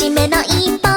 初めの一歩